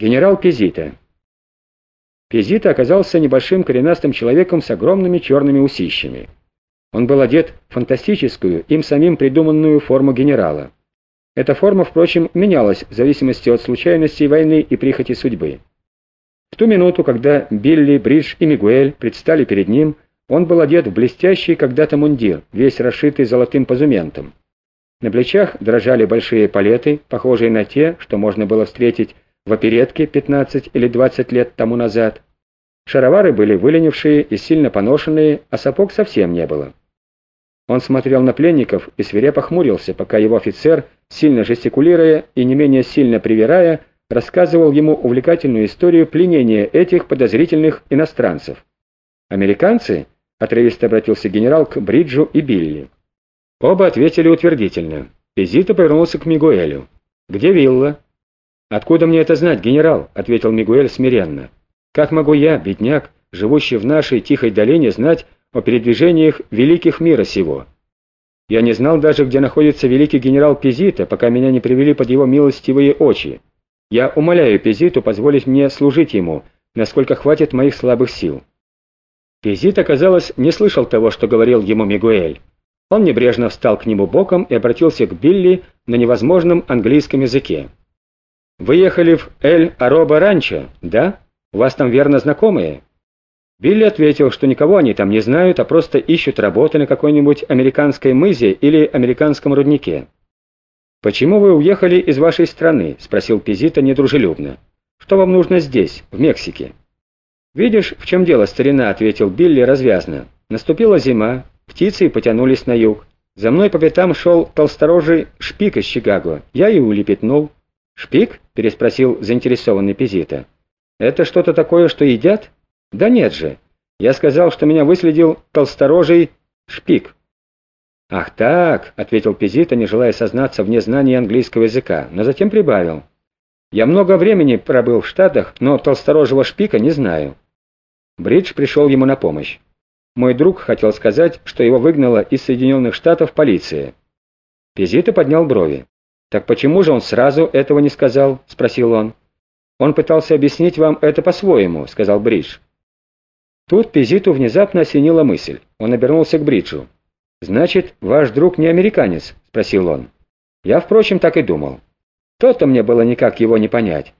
Генерал Пизита. Пизита оказался небольшим коренастым человеком с огромными черными усищами. Он был одет в фантастическую, им самим придуманную форму генерала. Эта форма, впрочем, менялась в зависимости от случайностей войны и прихоти судьбы. В ту минуту, когда Билли, Бридж и Мигуэль предстали перед ним, он был одет в блестящий когда-то мундир, весь расшитый золотым позументом. На плечах дрожали большие палеты, похожие на те, что можно было встретить в оперетке 15 или 20 лет тому назад. Шаровары были выленившие и сильно поношенные, а сапог совсем не было. Он смотрел на пленников и свирепо хмурился, пока его офицер, сильно жестикулируя и не менее сильно привирая, рассказывал ему увлекательную историю пленения этих подозрительных иностранцев. «Американцы?» — отрывисто обратился генерал к Бриджу и Билли. Оба ответили утвердительно. Пизито повернулся к Мигуэлю. «Где вилла?» «Откуда мне это знать, генерал?» — ответил Мигуэль смиренно. «Как могу я, бедняк, живущий в нашей тихой долине, знать о передвижениях великих мира сего? Я не знал даже, где находится великий генерал Пизита, пока меня не привели под его милостивые очи. Я умоляю Пизиту позволить мне служить ему, насколько хватит моих слабых сил». Пизит, оказалось, не слышал того, что говорил ему Мигуэль. Он небрежно встал к нему боком и обратился к Билли на невозможном английском языке. «Вы ехали в Эль-Ароба ранчо, да? У вас там верно знакомые?» Билли ответил, что никого они там не знают, а просто ищут работы на какой-нибудь американской мызе или американском руднике. «Почему вы уехали из вашей страны?» — спросил Пизита недружелюбно. «Что вам нужно здесь, в Мексике?» «Видишь, в чем дело, старина?» — ответил Билли развязно. «Наступила зима, птицы потянулись на юг. За мной по пятам шел толсторожий шпик из Чикаго. Я и улепетнул». «Шпик?» — переспросил заинтересованный Пизита. «Это что-то такое, что едят?» «Да нет же. Я сказал, что меня выследил толсторожий шпик». «Ах так», — ответил Пизита, не желая сознаться в незнании английского языка, но затем прибавил. «Я много времени пробыл в Штатах, но толсторожего шпика не знаю». Бридж пришел ему на помощь. Мой друг хотел сказать, что его выгнала из Соединенных Штатов полиция. Пизита поднял брови. «Так почему же он сразу этого не сказал?» — спросил он. «Он пытался объяснить вам это по-своему», — сказал Бридж. Тут Пизиту внезапно осенила мысль. Он обернулся к Бриджу. «Значит, ваш друг не американец?» — спросил он. «Я, впрочем, так и думал. То-то мне было никак его не понять.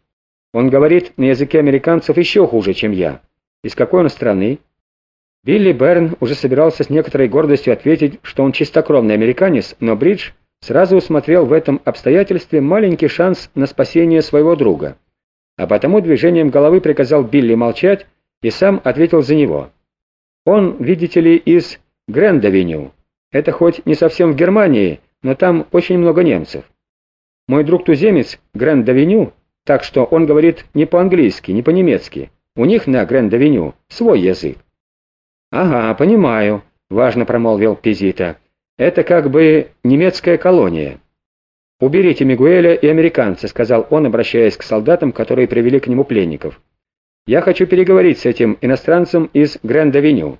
Он говорит на языке американцев еще хуже, чем я. Из какой он страны?» Билли Берн уже собирался с некоторой гордостью ответить, что он чистокровный американец, но Бридж сразу усмотрел в этом обстоятельстве маленький шанс на спасение своего друга. А потому движением головы приказал Билли молчать и сам ответил за него. Он, видите ли, из Гранд-Авеню. Это хоть не совсем в Германии, но там очень много немцев. Мой друг-туземец Гранд-Авеню, так что он говорит ни по-английски, ни по-немецки. У них на Гранд-Авеню свой язык. «Ага, понимаю», — важно промолвил Пезита. Это как бы немецкая колония. «Уберите Мигуэля и американца», — сказал он, обращаясь к солдатам, которые привели к нему пленников. «Я хочу переговорить с этим иностранцем из Гранд-Авеню».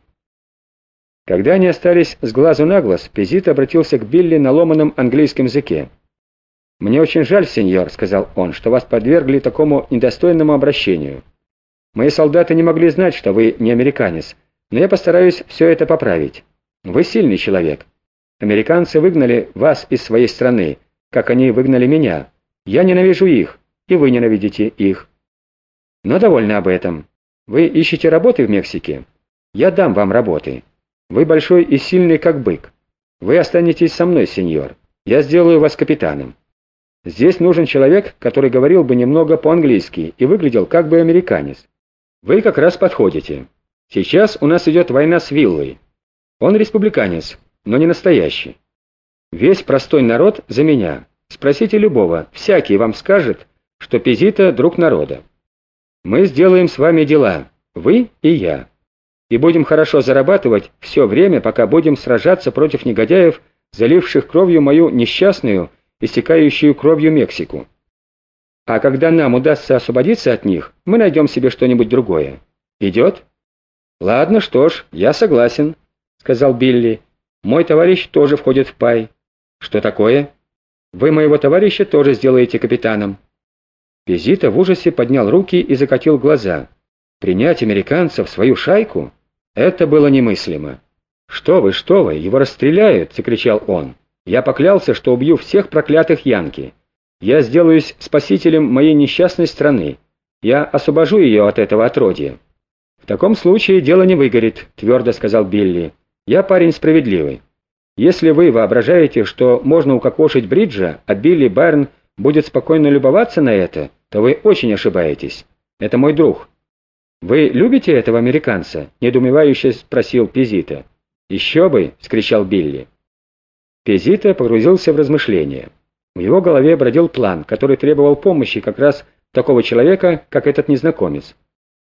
Когда они остались с глазу на глаз, Пезита обратился к Билли на ломаном английском языке. «Мне очень жаль, сеньор», — сказал он, — «что вас подвергли такому недостойному обращению. Мои солдаты не могли знать, что вы не американец, но я постараюсь все это поправить. Вы сильный человек. Американцы выгнали вас из своей страны, как они выгнали меня. Я ненавижу их, и вы ненавидите их. Но довольно об этом. Вы ищете работы в Мексике? Я дам вам работы. Вы большой и сильный, как бык. Вы останетесь со мной, сеньор. Я сделаю вас капитаном. Здесь нужен человек, который говорил бы немного по-английски и выглядел как бы американец. Вы как раз подходите. Сейчас у нас идет война с Виллой. Он республиканец, но не настоящий. Весь простой народ за меня. Спросите любого, всякий вам скажет, что Пизита — друг народа. Мы сделаем с вами дела, вы и я. И будем хорошо зарабатывать все время, пока будем сражаться против негодяев, заливших кровью мою несчастную, истекающую кровью Мексику. А когда нам удастся освободиться от них, мы найдем себе что-нибудь другое. Идет? Ладно, что ж, я согласен, сказал Билли. Мой товарищ тоже входит в пай. Что такое? Вы моего товарища тоже сделаете капитаном. Пизита в ужасе поднял руки и закатил глаза. Принять американца в свою шайку? Это было немыслимо. «Что вы, что вы, его расстреляют!» — закричал он. «Я поклялся, что убью всех проклятых янки. Я сделаюсь спасителем моей несчастной страны. Я освобожу ее от этого отродья». «В таком случае дело не выгорит», — твердо сказал Билли. «Я парень справедливый. Если вы воображаете, что можно укокошить Бриджа, а Билли Байрон будет спокойно любоваться на это, то вы очень ошибаетесь. Это мой друг». «Вы любите этого американца?» — недоумевающе спросил Пизита. «Еще бы!» — вскричал Билли. Пизита погрузился в размышления. В его голове бродил план, который требовал помощи как раз такого человека, как этот незнакомец.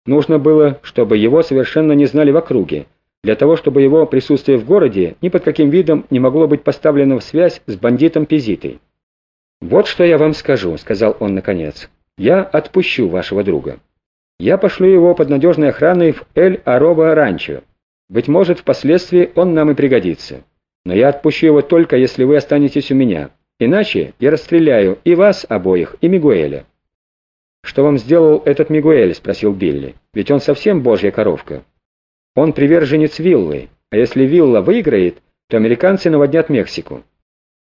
Нужно было, чтобы его совершенно не знали в округе, для того, чтобы его присутствие в городе ни под каким видом не могло быть поставлено в связь с бандитом Пизитой. «Вот что я вам скажу», — сказал он наконец. «Я отпущу вашего друга. Я пошлю его под надежной охраной в Эль-Ароба-Ранчо. Быть может, впоследствии он нам и пригодится. Но я отпущу его только, если вы останетесь у меня. Иначе я расстреляю и вас обоих, и Мигуэля». «Что вам сделал этот Мигуэль?» — спросил Билли. «Ведь он совсем божья коровка. Он приверженец Виллы, а если Вилла выиграет, то американцы наводнят Мексику».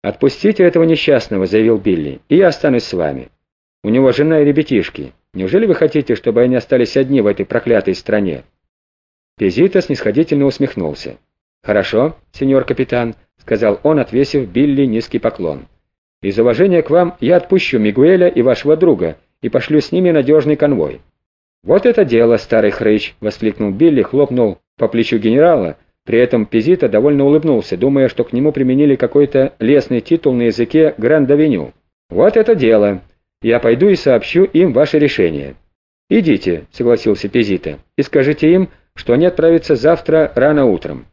«Отпустите этого несчастного», — заявил Билли, — «и я останусь с вами. У него жена и ребятишки. Неужели вы хотите, чтобы они остались одни в этой проклятой стране?» Пезита снисходительно усмехнулся. «Хорошо, сеньор капитан», — сказал он, отвесив Билли низкий поклон. «Из уважения к вам я отпущу Мигуэля и вашего друга и пошлю с ними надежный конвой». «Вот это дело, старый хрыч!» — воскликнул Билли, хлопнул по плечу генерала. При этом Пезита довольно улыбнулся, думая, что к нему применили какой-то лесный титул на языке Гранд-Авеню. «Вот это дело! Я пойду и сообщу им ваше решение». «Идите», — согласился Пизита, — «и скажите им, что они отправятся завтра рано утром».